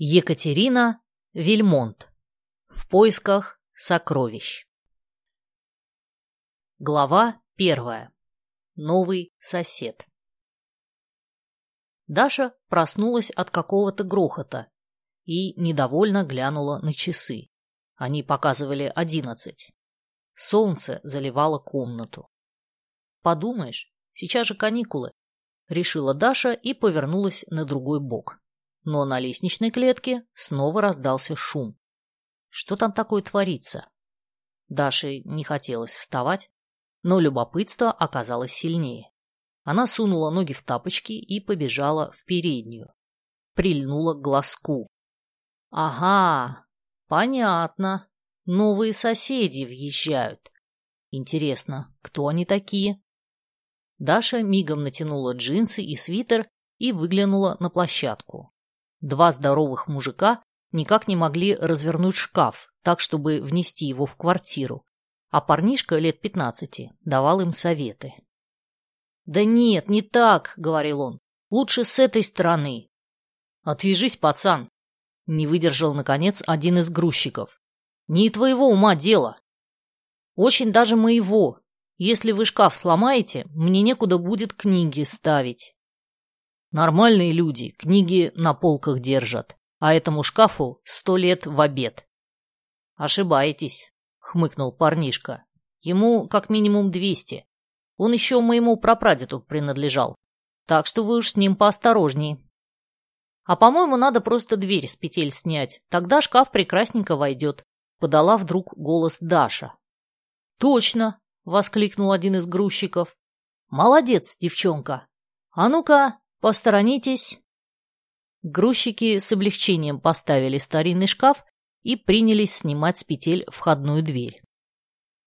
Екатерина Вильмонт. В поисках сокровищ. Глава первая. Новый сосед. Даша проснулась от какого-то грохота и недовольно глянула на часы. Они показывали одиннадцать. Солнце заливало комнату. «Подумаешь, сейчас же каникулы», — решила Даша и повернулась на другой бок но на лестничной клетке снова раздался шум. Что там такое творится? Даше не хотелось вставать, но любопытство оказалось сильнее. Она сунула ноги в тапочки и побежала в переднюю. Прильнула к глазку. «Ага, понятно. Новые соседи въезжают. Интересно, кто они такие?» Даша мигом натянула джинсы и свитер и выглянула на площадку. Два здоровых мужика никак не могли развернуть шкаф так, чтобы внести его в квартиру, а парнишка лет пятнадцати давал им советы. «Да нет, не так», — говорил он. «Лучше с этой стороны». «Отвяжись, пацан», — не выдержал, наконец, один из грузчиков. «Не твоего ума дело». «Очень даже моего. Если вы шкаф сломаете, мне некуда будет книги ставить». Нормальные люди книги на полках держат, а этому шкафу сто лет в обед. Ошибаетесь, хмыкнул парнишка. Ему как минимум двести. Он еще моему прапрадеду принадлежал. Так что вы уж с ним поосторожней. А по-моему, надо просто дверь с петель снять. Тогда шкаф прекрасненько войдет. Подала вдруг голос Даша. Точно, воскликнул один из грузчиков. Молодец, девчонка. А ну-ка, «Посторонитесь!» Грузчики с облегчением поставили старинный шкаф и принялись снимать с петель входную дверь.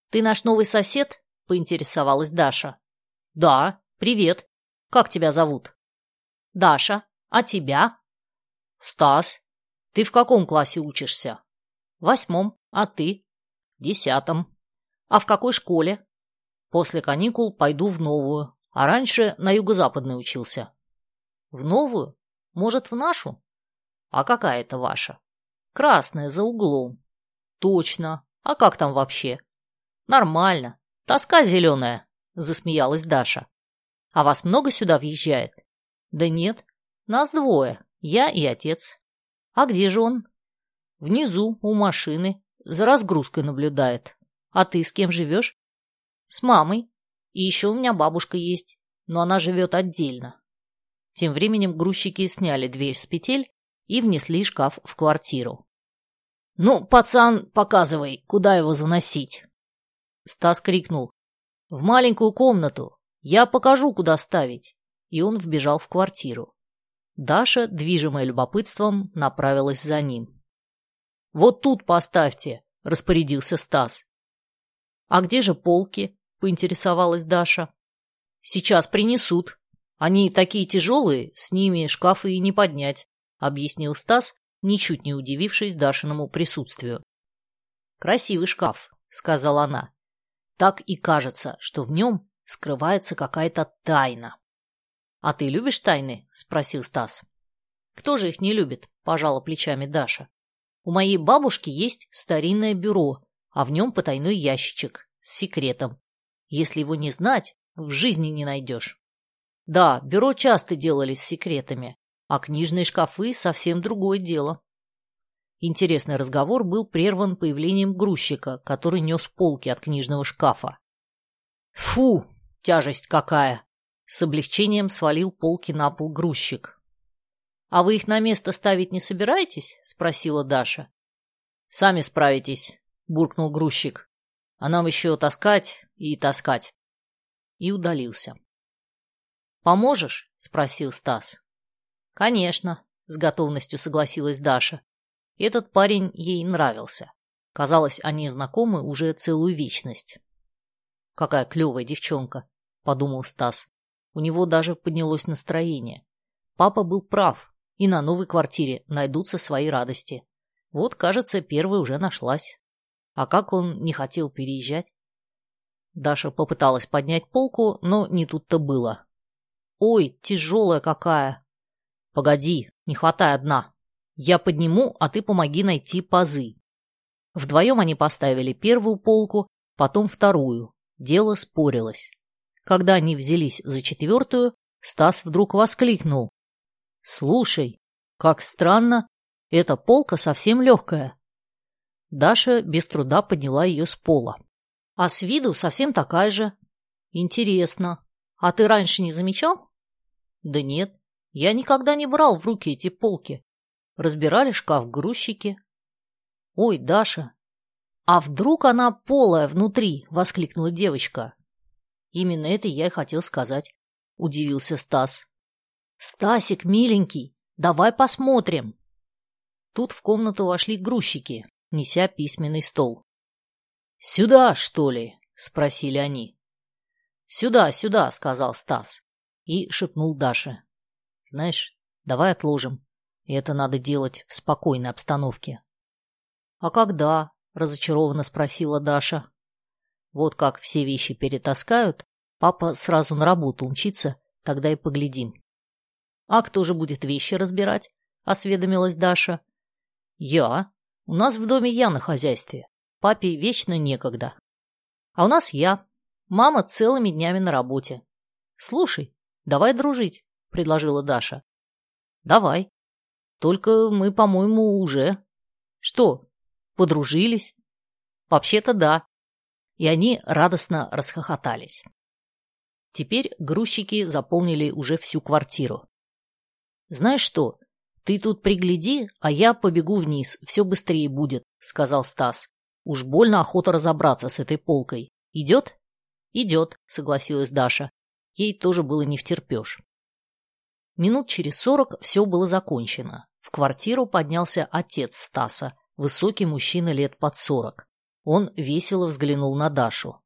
«Ты наш новый сосед?» — поинтересовалась Даша. «Да, привет. Как тебя зовут?» «Даша. А тебя?» «Стас. Ты в каком классе учишься?» «Восьмом. А ты?» «Десятом. А в какой школе?» «После каникул пойду в новую, а раньше на юго-западной учился». В новую? Может, в нашу? А какая это ваша? Красная, за углом. Точно. А как там вообще? Нормально. Тоска зеленая, засмеялась Даша. А вас много сюда въезжает? Да нет. Нас двое. Я и отец. А где же он? Внизу, у машины. За разгрузкой наблюдает. А ты с кем живешь? С мамой. И еще у меня бабушка есть. Но она живет отдельно. Тем временем грузчики сняли дверь с петель и внесли шкаф в квартиру. «Ну, пацан, показывай, куда его заносить!» Стас крикнул. «В маленькую комнату! Я покажу, куда ставить!» И он вбежал в квартиру. Даша, движимая любопытством, направилась за ним. «Вот тут поставьте!» — распорядился Стас. «А где же полки?» — поинтересовалась Даша. «Сейчас принесут», они такие тяжелые, с ними шкафы и не поднять, объяснил Стас, ничуть не удивившись Дашиному присутствию. Красивый шкаф, сказала она. Так и кажется, что в нем скрывается какая-то тайна. А ты любишь тайны? спросил Стас. Кто же их не любит? пожала плечами Даша. У моей бабушки есть старинное бюро, а в нем потайной ящичек с секретом. Если его не знать, в жизни не найдешь. Да, бюро часто делали с секретами, а книжные шкафы — совсем другое дело. Интересный разговор был прерван появлением грузчика, который нес полки от книжного шкафа. «Фу, тяжесть какая!» С облегчением свалил полки на пол грузчик. «А вы их на место ставить не собираетесь?» — спросила Даша. «Сами справитесь», — буркнул грузчик. «А нам еще таскать и таскать». И удалился. «Поможешь?» — спросил Стас. «Конечно», — с готовностью согласилась Даша. Этот парень ей нравился. Казалось, они знакомы уже целую вечность. «Какая клевая девчонка», — подумал Стас. У него даже поднялось настроение. Папа был прав, и на новой квартире найдутся свои радости. Вот, кажется, первая уже нашлась. А как он не хотел переезжать? Даша попыталась поднять полку, но не тут-то было. Ой, тяжелая какая. Погоди, не хватай одна. Я подниму, а ты помоги найти пазы. Вдвоем они поставили первую полку, потом вторую. Дело спорилось. Когда они взялись за четвертую, Стас вдруг воскликнул. «Слушай, как странно, эта полка совсем легкая». Даша без труда подняла ее с пола. «А с виду совсем такая же. Интересно. А ты раньше не замечал?» «Да нет, я никогда не брал в руки эти полки. Разбирали шкаф грузчики». «Ой, Даша, а вдруг она полая внутри?» — воскликнула девочка. «Именно это я и хотел сказать», — удивился Стас. «Стасик, миленький, давай посмотрим». Тут в комнату вошли грузчики, неся письменный стол. «Сюда, что ли?» — спросили они. «Сюда, сюда», — сказал Стас и шепнул Даше. «Знаешь, давай отложим. И это надо делать в спокойной обстановке». «А когда?» — разочарованно спросила Даша. «Вот как все вещи перетаскают, папа сразу на работу умчится, тогда и поглядим». «А кто же будет вещи разбирать?» — осведомилась Даша. «Я. У нас в доме я на хозяйстве. Папе вечно некогда. А у нас я. Мама целыми днями на работе. Слушай, давай дружить», — предложила Даша. «Давай. Только мы, по-моему, уже...» «Что, Подружились? Вообще-то да. И они радостно расхохотались. Теперь грузчики заполнили уже всю квартиру. «Знаешь что, ты тут пригляди, а я побегу вниз, все быстрее будет», — сказал Стас. «Уж больно охота разобраться с этой полкой. Идет?» «Идет», — согласилась Даша. Ей тоже было не втерпешь. Минут через сорок все было закончено. В квартиру поднялся отец Стаса, высокий мужчина лет под сорок. Он весело взглянул на Дашу.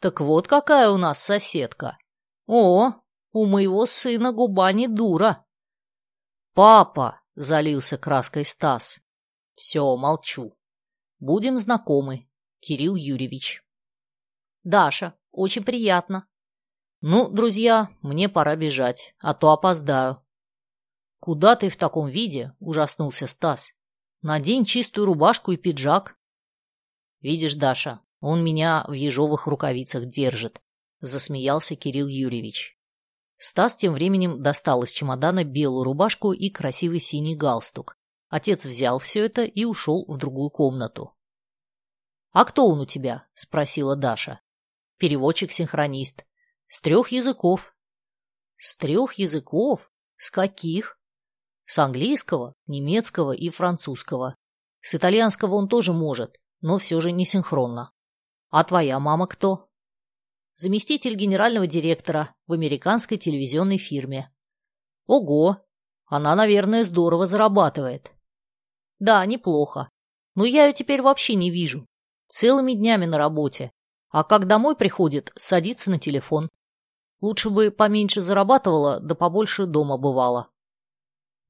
«Так вот какая у нас соседка! О, у моего сына губа не дура!» «Папа!» — залился краской Стас. «Все, молчу. Будем знакомы. Кирилл Юрьевич». «Даша, очень приятно». «Ну, друзья, мне пора бежать, а то опоздаю». «Куда ты в таком виде?» — ужаснулся Стас. Надень чистую рубашку и пиджак. Видишь, Даша, он меня в ежовых рукавицах держит, засмеялся Кирилл Юрьевич. Стас тем временем достал из чемодана белую рубашку и красивый синий галстук. Отец взял все это и ушел в другую комнату. «А кто он у тебя?» – спросила Даша. «Переводчик-синхронист. С трех языков». «С трех языков? С каких?» С английского, немецкого и французского. С итальянского он тоже может, но все же не синхронно. А твоя мама кто? Заместитель генерального директора в американской телевизионной фирме. Ого! Она, наверное, здорово зарабатывает. Да, неплохо. Но я ее теперь вообще не вижу. Целыми днями на работе. А как домой приходит, садится на телефон. Лучше бы поменьше зарабатывала, да побольше дома бывала.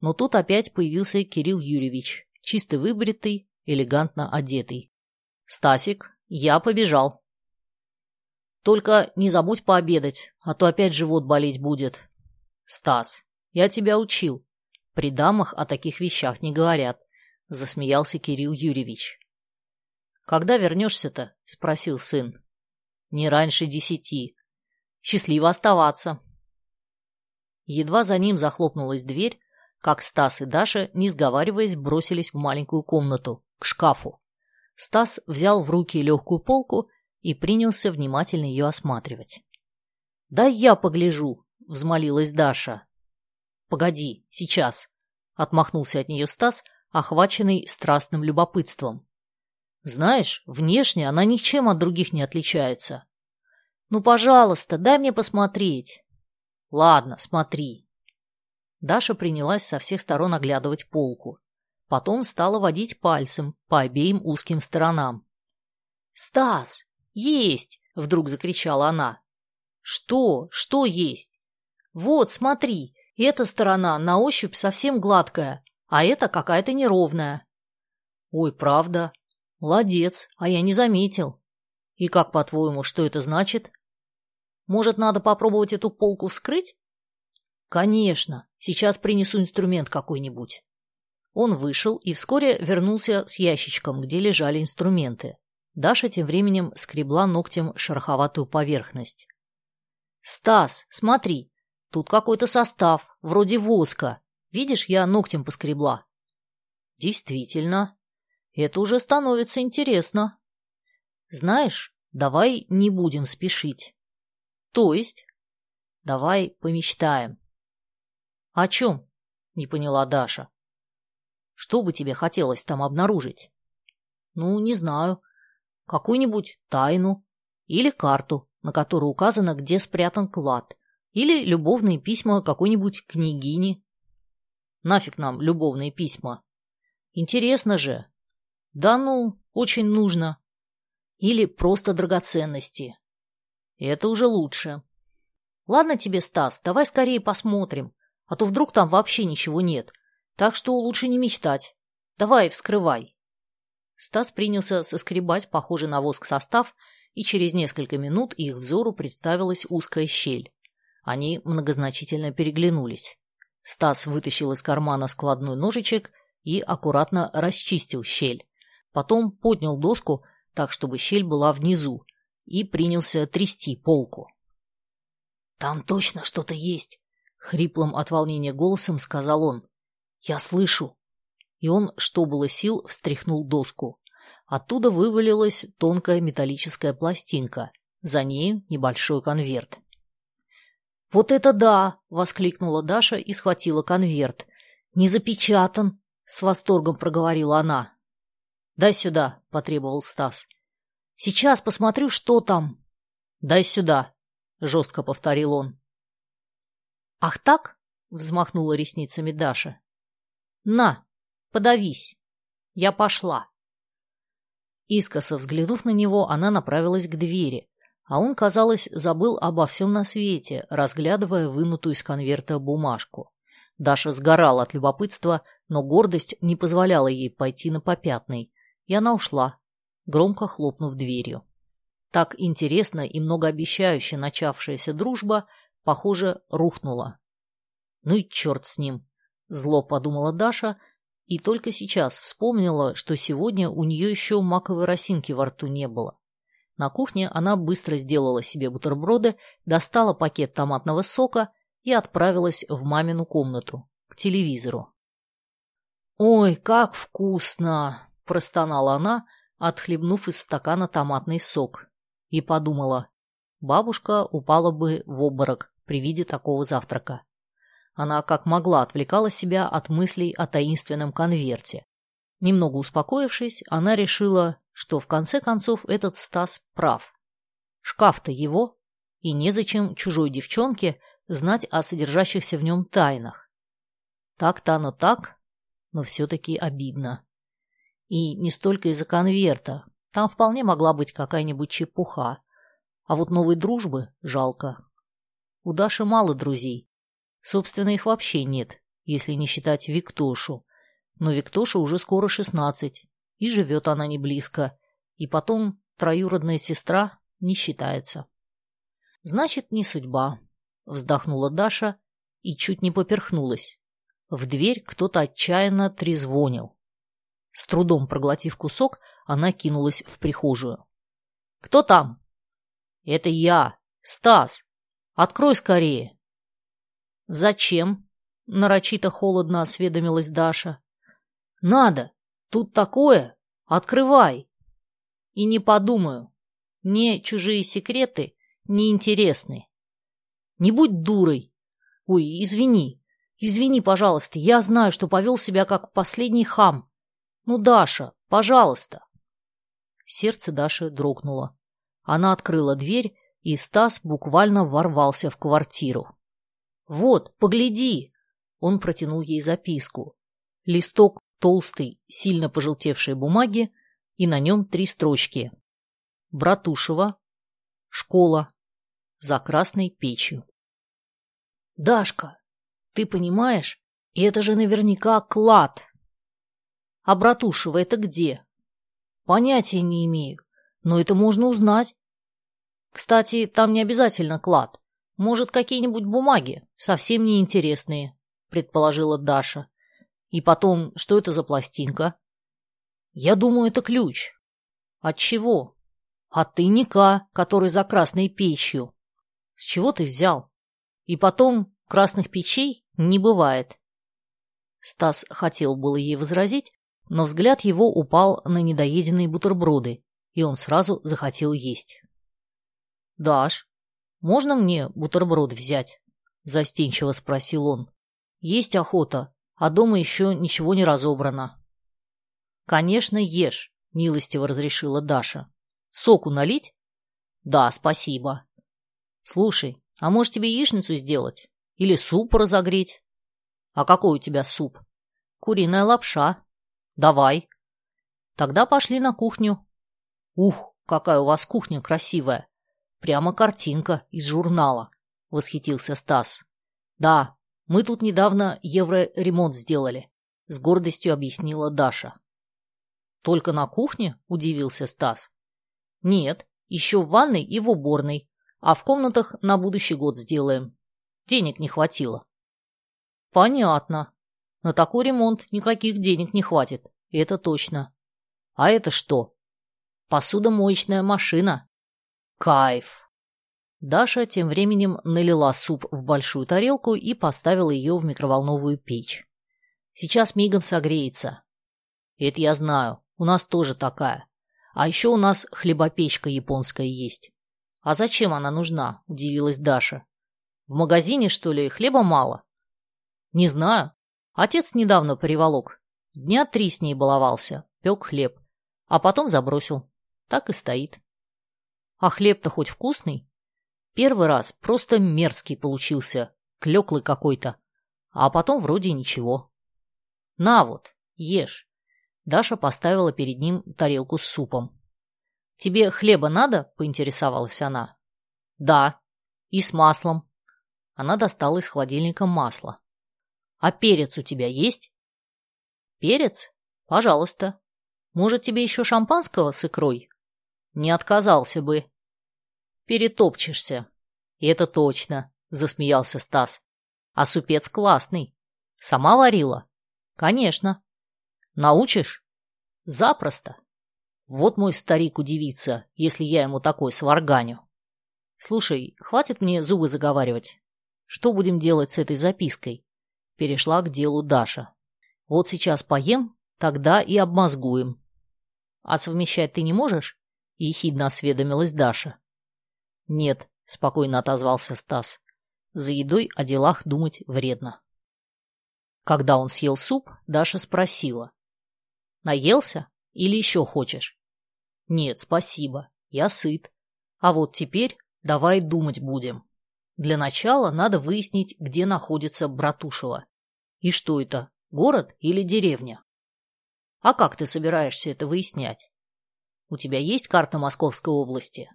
Но тут опять появился Кирилл Юрьевич, чисто выбритый, элегантно одетый. «Стасик, я побежал». «Только не забудь пообедать, а то опять живот болеть будет». «Стас, я тебя учил. При дамах о таких вещах не говорят», — засмеялся Кирилл Юрьевич. «Когда вернешься-то?» — спросил сын. «Не раньше десяти. Счастливо оставаться». Едва за ним захлопнулась дверь, как Стас и Даша, не сговариваясь, бросились в маленькую комнату, к шкафу. Стас взял в руки легкую полку и принялся внимательно ее осматривать. «Да я погляжу», — взмолилась Даша. «Погоди, сейчас», — отмахнулся от нее Стас, охваченный страстным любопытством. «Знаешь, внешне она ничем от других не отличается». «Ну, пожалуйста, дай мне посмотреть». «Ладно, смотри», Даша принялась со всех сторон оглядывать полку. Потом стала водить пальцем по обеим узким сторонам. «Стас! Есть!» — вдруг закричала она. «Что? Что есть?» «Вот, смотри, эта сторона на ощупь совсем гладкая, а эта какая-то неровная». «Ой, правда? Молодец, а я не заметил. И как, по-твоему, что это значит?» «Может, надо попробовать эту полку вскрыть?» «Конечно. Сейчас принесу инструмент какой-нибудь». Он вышел и вскоре вернулся с ящичком, где лежали инструменты. Даша тем временем скребла ногтем шероховатую поверхность. «Стас, смотри, тут какой-то состав, вроде воска. Видишь, я ногтем поскребла». «Действительно, это уже становится интересно. Знаешь, давай не будем спешить. То есть? Давай помечтаем». «О чем?» — не поняла Даша. «Что бы тебе хотелось там обнаружить?» «Ну, не знаю. Какую-нибудь тайну или карту, на которой указано, где спрятан клад, или любовные письма какой-нибудь княгини. Нафиг нам любовные письма. Интересно же. Да ну, очень нужно. Или просто драгоценности. Это уже лучше. Ладно тебе, Стас, давай скорее посмотрим, а то вдруг там вообще ничего нет. Так что лучше не мечтать. Давай, вскрывай. Стас принялся соскребать похожий на воск состав, и через несколько минут их взору представилась узкая щель. Они многозначительно переглянулись. Стас вытащил из кармана складной ножичек и аккуратно расчистил щель. Потом поднял доску так, чтобы щель была внизу, и принялся трясти полку. «Там точно что-то есть!» — хриплым от волнения голосом сказал он. «Я слышу!» И он, что было сил, встряхнул доску. Оттуда вывалилась тонкая металлическая пластинка. За ней небольшой конверт. «Вот это да!» — воскликнула Даша и схватила конверт. «Не запечатан!» — с восторгом проговорила она. «Дай сюда!» — потребовал Стас. «Сейчас посмотрю, что там!» «Дай сюда!» — жестко повторил он. «Ах так?» — взмахнула ресницами Даша. «На, подавись! Я пошла!» Искоса взглянув на него, она направилась к двери, а он, казалось, забыл обо всем на свете, разглядывая вынутую из конверта бумажку. Даша сгорала от любопытства, но гордость не позволяла ей пойти на попятный, и она ушла, громко хлопнув дверью. Так интересно и многообещающе начавшаяся дружба, похоже, рухнула. «Ну и черт с ним!» — зло подумала Даша, и только сейчас вспомнила, что сегодня у нее еще маковой росинки во рту не было. На кухне она быстро сделала себе бутерброды, достала пакет томатного сока и отправилась в мамину комнату, к телевизору. «Ой, как вкусно!» – простонала она, отхлебнув из стакана томатный сок, и подумала, бабушка упала бы в обморок при виде такого завтрака. Она как могла отвлекала себя от мыслей о таинственном конверте. Немного успокоившись, она решила, что в конце концов этот Стас прав. Шкаф-то его, и незачем чужой девчонке знать о содержащихся в нем тайнах. Так-то оно так, но все-таки обидно. И не столько из-за конверта, там вполне могла быть какая-нибудь чепуха. А вот новой дружбы жалко. У Даши мало друзей. Собственно, их вообще нет, если не считать Виктошу. Но Виктоша уже скоро шестнадцать, и живет она не близко, и потом троюродная сестра не считается. Значит, не судьба, вздохнула Даша и чуть не поперхнулась. В дверь кто-то отчаянно трезвонил. С трудом проглотив кусок, она кинулась в прихожую. «Кто там?» «Это я, Стас. Открой скорее». «Зачем?» — нарочито холодно осведомилась Даша. «Надо. Тут такое. Открывай!» И не подумаю. Мне чужие секреты неинтересны. Не будь дурой. Ой, извини. Извини, пожалуйста. Я знаю, что повел себя как последний хам. Ну, Даша, пожалуйста. Сердце Даши дрогнуло. Она открыла дверь, и Стас буквально ворвался в квартиру. «Вот, погляди!» Он протянул ей записку. Листок толстой, сильно пожелтевшей бумаги, и на нем три строчки. Братушева, школа, за красной печью. «Дашка, ты понимаешь, это же наверняка клад!» «А Братушева это где?» «Понятия не имею, но это можно узнать. Кстати, там не обязательно клад. Может, какие-нибудь бумаги, совсем неинтересные», — предположила Даша. И потом, что это за пластинка? Я думаю, это ключ. От чего? От тайника, который за красной печью. С чего ты взял? И потом, красных печей не бывает. Стас хотел было ей возразить, но взгляд его упал на недоеденные бутерброды, и он сразу захотел есть. «Даш, можно мне бутерброд взять?» – застенчиво спросил он. «Есть охота, а дома еще ничего не разобрано». «Конечно, ешь», – милостиво разрешила Даша. «Соку налить?» «Да, спасибо». «Слушай, а может тебе яичницу сделать? Или суп разогреть?» «А какой у тебя суп?» «Куриная лапша». «Давай». «Тогда пошли на кухню». «Ух, какая у вас кухня красивая! Прямо картинка из журнала», — восхитился Стас. «Да, мы тут недавно евроремонт сделали», — с гордостью объяснила Даша. «Только на кухне?» — удивился Стас. «Нет, еще в ванной и в уборной, а в комнатах на будущий год сделаем. Денег не хватило». Понятно. На такой ремонт никаких денег не хватит, это точно. А это что? Посудомоечная машина. Кайф. Даша тем временем налила суп в большую тарелку и поставила ее в микроволновую печь. Сейчас мигом согреется. Это я знаю, у нас тоже такая. А еще у нас хлебопечка японская есть. А зачем она нужна? Удивилась Даша. В магазине, что ли, хлеба мало? Не знаю. Отец недавно приволок. Дня три с ней баловался, пек хлеб. А потом забросил. Так и стоит. А хлеб-то хоть вкусный? Первый раз просто мерзкий получился, клеклый какой-то. А потом вроде ничего. На вот, ешь. Даша поставила перед ним тарелку с супом. «Тебе хлеба надо?» – поинтересовалась она. «Да. И с маслом». Она достала из холодильника масло. А перец у тебя есть? Перец? Пожалуйста. Может, тебе еще шампанского с икрой? Не отказался бы. Перетопчешься. Это точно, засмеялся Стас. А супец классный. Сама варила? Конечно. Научишь? Запросто. Вот мой старик удивится, если я ему такой сварганю. Слушай, хватит мне зубы заговаривать. Что будем делать с этой запиской? Перешла к делу Даша. Вот сейчас поем, тогда и обмозгуем. А совмещать ты не можешь? Ехидно осведомилась Даша. Нет, спокойно отозвался Стас. За едой о делах думать вредно. Когда он съел суп, Даша спросила. Наелся или еще хочешь? Нет, спасибо, я сыт. А вот теперь давай думать будем. Для начала надо выяснить, где находится Братушева. И что это, город или деревня? А как ты собираешься это выяснять? У тебя есть карта Московской области?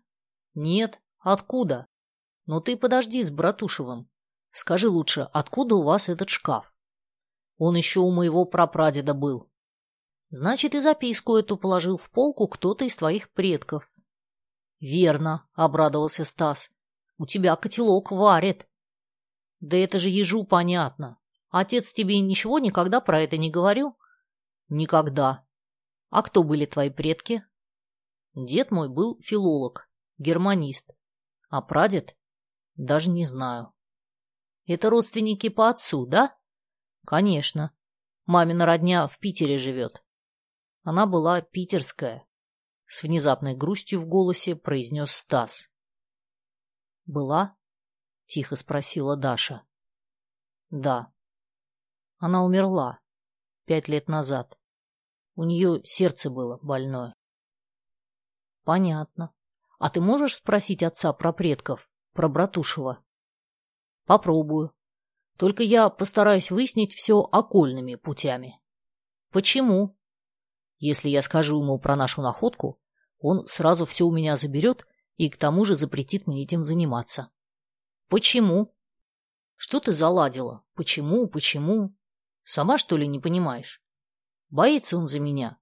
Нет. Откуда? Но ты подожди с Братушевым. Скажи лучше, откуда у вас этот шкаф? Он еще у моего прапрадеда был. Значит, и записку эту положил в полку кто-то из твоих предков. Верно, обрадовался Стас. У тебя котелок варит. Да это же ежу понятно. Отец тебе ничего никогда про это не говорил? Никогда. А кто были твои предки? Дед мой был филолог, германист. А прадед? Даже не знаю. Это родственники по отцу, да? Конечно. Мамина родня в Питере живет. Она была питерская. С внезапной грустью в голосе произнес Стас. «Была?» — тихо спросила Даша. «Да». Она умерла пять лет назад. У нее сердце было больное. Понятно. А ты можешь спросить отца про предков, про Братушева? Попробую. Только я постараюсь выяснить все окольными путями. Почему? Если я скажу ему про нашу находку, он сразу все у меня заберет и к тому же запретит мне этим заниматься. Почему? Что ты заладила? Почему, почему? Сама, что ли, не понимаешь? Боится он за меня.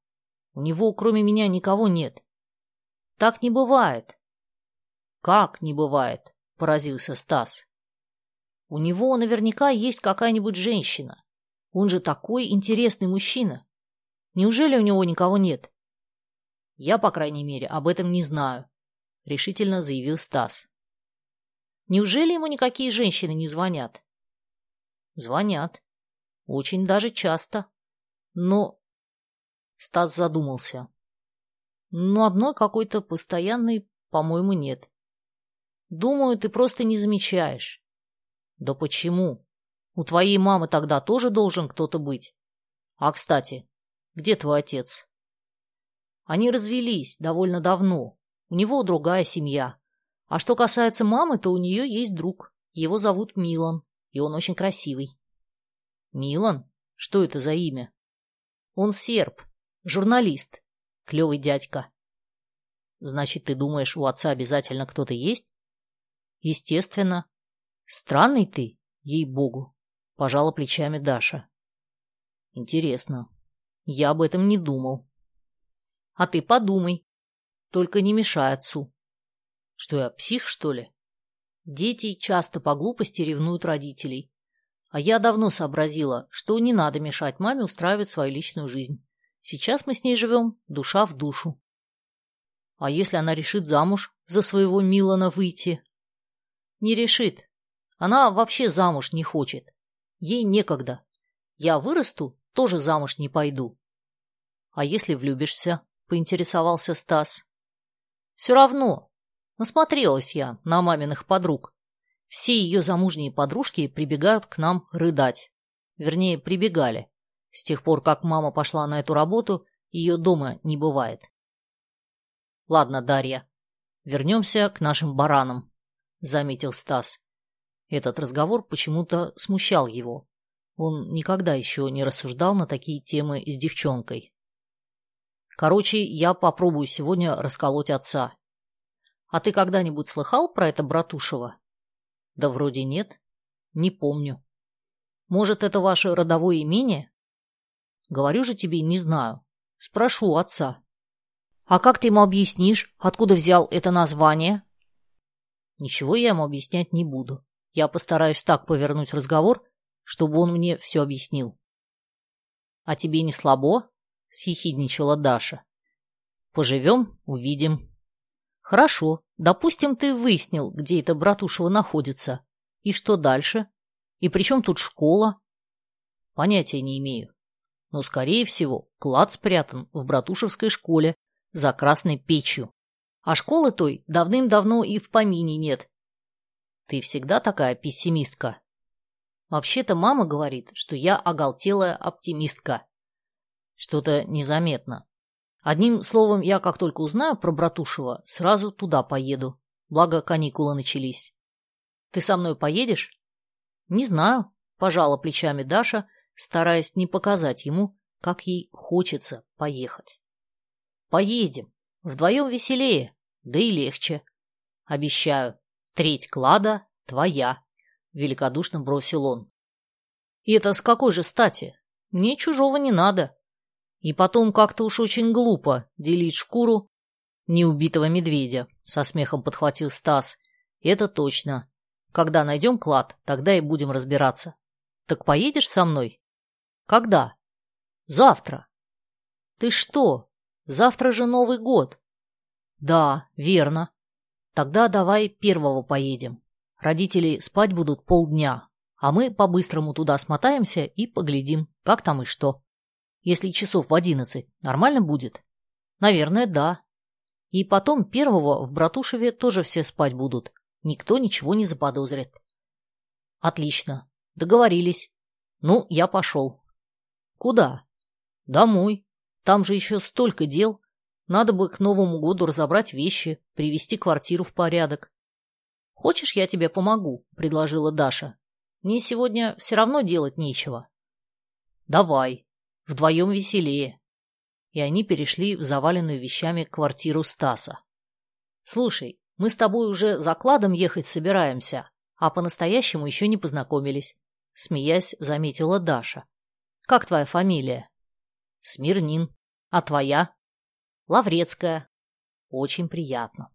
У него, кроме меня, никого нет. Так не бывает. Как не бывает? Поразился Стас. У него наверняка есть какая-нибудь женщина. Он же такой интересный мужчина. Неужели у него никого нет? Я, по крайней мере, об этом не знаю, решительно заявил Стас. Неужели ему никакие женщины не звонят? Звонят. Очень даже часто. Но... Стас задумался. Но одной какой-то постоянной, по-моему, нет. Думаю, ты просто не замечаешь. Да почему? У твоей мамы тогда тоже должен кто-то быть. А, кстати, где твой отец? Они развелись довольно давно. У него другая семья. А что касается мамы, то у нее есть друг. Его зовут Милан, и он очень красивый. Милан? Что это за имя? Он серб, журналист, клевый дядька. Значит, ты думаешь, у отца обязательно кто-то есть? Естественно. Странный ты, ей-богу, пожала плечами Даша. Интересно. Я об этом не думал. А ты подумай. Только не мешай отцу. Что я, псих, что ли? Дети часто по глупости ревнуют родителей. А я давно сообразила, что не надо мешать маме устраивать свою личную жизнь. Сейчас мы с ней живем душа в душу. А если она решит замуж за своего Милана выйти? Не решит. Она вообще замуж не хочет. Ей некогда. Я вырасту, тоже замуж не пойду. А если влюбишься? Поинтересовался Стас. Все равно. Насмотрелась я на маминых подруг. Все ее замужние подружки прибегают к нам рыдать. Вернее, прибегали. С тех пор, как мама пошла на эту работу, ее дома не бывает. Ладно, Дарья, вернемся к нашим баранам, заметил Стас. Этот разговор почему-то смущал его. Он никогда еще не рассуждал на такие темы с девчонкой. Короче, я попробую сегодня расколоть отца. А ты когда-нибудь слыхал про это Братушева? Да вроде нет. Не помню. Может, это ваше родовое имение? Говорю же тебе, не знаю. Спрошу отца. А как ты ему объяснишь, откуда взял это название? Ничего я ему объяснять не буду. Я постараюсь так повернуть разговор, чтобы он мне все объяснил. А тебе не слабо? Съехидничала Даша. Поживем, увидим. Хорошо, допустим, ты выяснил, где это Братушева находится. И что дальше? И при чем тут школа? Понятия не имею. Но, скорее всего, клад спрятан в Братушевской школе за красной печью. А школы той давным-давно и в помине нет. Ты всегда такая пессимистка. Вообще-то мама говорит, что я оголтелая оптимистка. Что-то незаметно. Одним словом, я как только узнаю про Братушева, сразу туда поеду. Благо, каникулы начались. Ты со мной поедешь? Не знаю, пожала плечами Даша, стараясь не показать ему, как ей хочется поехать. Поедем. Вдвоем веселее, да и легче. Обещаю, треть клада твоя, великодушно бросил он. И это с какой же стати? Мне чужого не надо. И потом как-то уж очень глупо делить шкуру неубитого медведя, со смехом подхватил Стас. Это точно. Когда найдем клад, тогда и будем разбираться. Так поедешь со мной? Когда? Завтра. Ты что, Завтра же Новый год. Да, верно. Тогда давай первого поедем. Родители спать будут полдня, а мы по-быстрому туда смотаемся и поглядим, как там и что. Если часов в одиннадцать, нормально будет? Наверное, да. И потом первого в Братушеве тоже все спать будут. Никто ничего не заподозрит. Отлично. Договорились. Ну, я пошел. Куда? Домой. Там же еще столько дел. Надо бы к Новому году разобрать вещи, привести квартиру в порядок. «Хочешь, я тебе помогу?» – предложила Даша. «Мне сегодня все равно делать нечего». «Давай. Вдвоем веселее». И они перешли в заваленную вещами квартиру Стаса. «Слушай, мы с тобой уже закладом ехать собираемся, а по-настоящему еще не познакомились», – смеясь, заметила Даша. «Как твоя фамилия?» Смирнин. А твоя? Лаврецкая. Очень приятно.